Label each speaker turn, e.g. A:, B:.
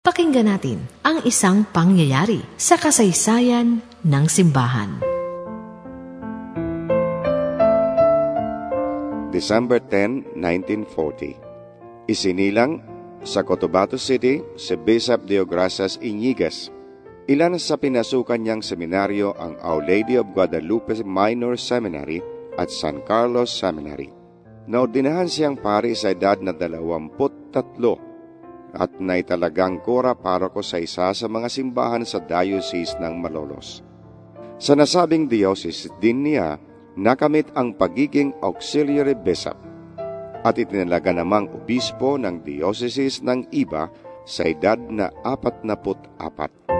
A: Pakinggan natin ang isang pangyayari sa kasaysayan ng simbahan.
B: December 10, 1940 Isinilang sa Cotabato City si Bishop Deogracias Iñigas. Ilan sa pinasukan niyang seminaryo ang Our Lady of Guadalupe Minor Seminary at San Carlos Seminary. Naordinahan siyang pari sa edad na 23 at naitalagang kora paroko sa isa sa mga simbahan sa Diocese ng Malolos. Sa nasabing diocese din niya nakamit ang pagiging auxiliary bishop at itinalaga namang obispo ng diocese ng iba sa edad na 44.